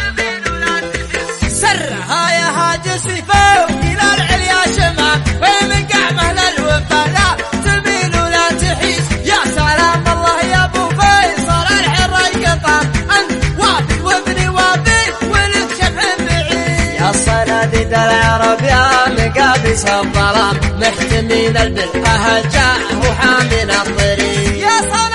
تميل ولا سرها يا ولا يا سلام الله يا الحر القطام انت وابني ولد شبح بعيد يا العرب يا الظلام محتمين البل أهل جاه وحامل الطريق يا صناديد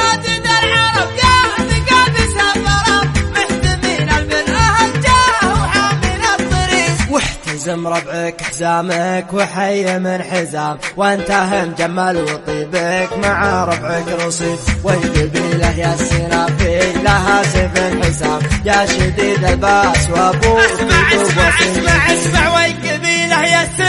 واحتزم ربعك حزامك وحي من حزام. وأنت هم جمال وطيبك مع ربعك رصيد والقبيله يا السنافي لها سيف حسام يا شديد الباس وأبوك أسمع أسمع أسمع أسمع والقبيله يا السنافي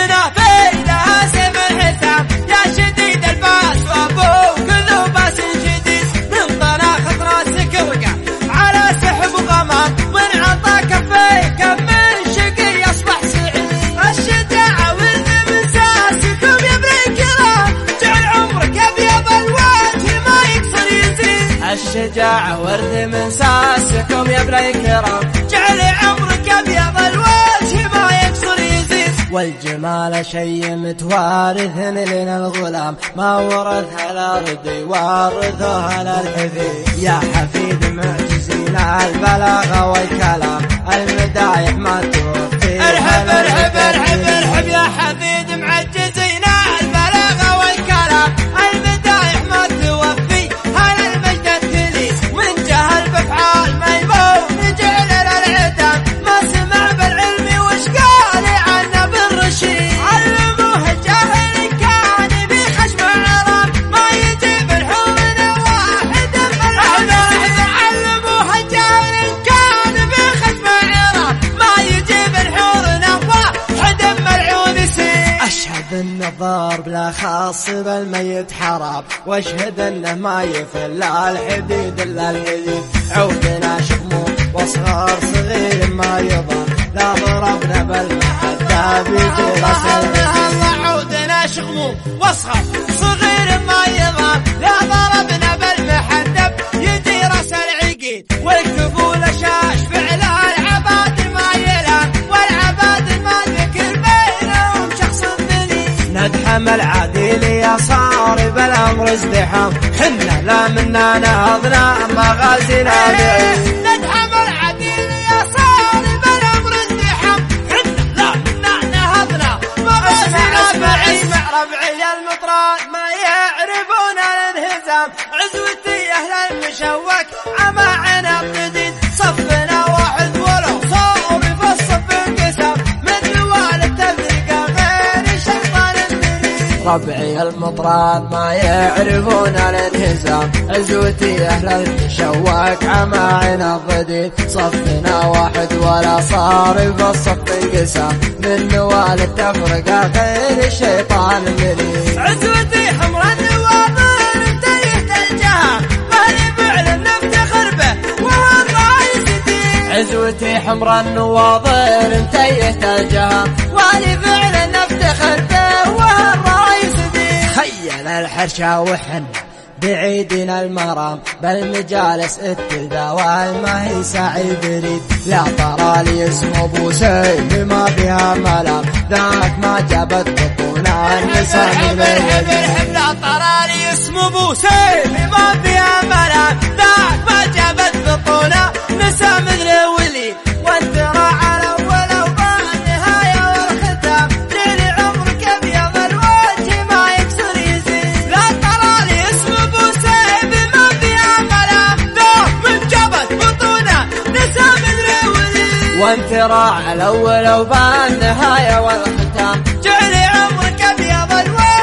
يزيد الشجاعة ورد من ساسكم يا ابن الكرام. جعل عمرك أبيض الوجه ما يكسر يزيد. والجمال شيء متوارث لنا الغلام. ما ورثها الأرض وارثها الحفيد يا حفيد معجزين البلاغه والكلام. المدايح الضار بلا خاص بالميت حرام واشهد انه ما يفل الحديد الا الحديد. عودنا شمو واصغر صغير ما يضر. لا ضربنا بالمحدة بيجي راس الله عودنا شغمو واصغر صغير ما يضر. لا ضربنا بالمحدب يجي رأس العقيد. شاش فعل ندحم العديل يا صارب الأمر ازدحام. حنا لا منا نهضنا مغازينا العديل يا صارب الأمر ازدحام. حنا لا منا نهضنا مغازينا ربعي المطران ما يعرفون الانهزام. عزوتي أهل المشوك عمى ربعي المطران ما يعرفون الانهزام. عزوتي أهل المشوك عمى عنا الضديد صفنا واحد ولا صار الصف انقسام من والد تفرقه غير الشيطان المريد عزوتي حمرا النواظر انتهت الجهه مهلي فعل نفتخر به عزوتي حمرا النواظر انتهت الجهه والي فعل نفتخر به الحرشة وحن بعيدنا المرام بالمجالس التلداوال ما هي سعي بريد لا ترى لي اسم أبو سيف ما بها ملام ذاك ما جابت بطونا النساء الحب لا ترى لي اسم أبو سيف ما بها ملام ذاك ما جابت بطونا وانت راع الأول وبالنهايه والختام. جعلي عمرك أبيض الوان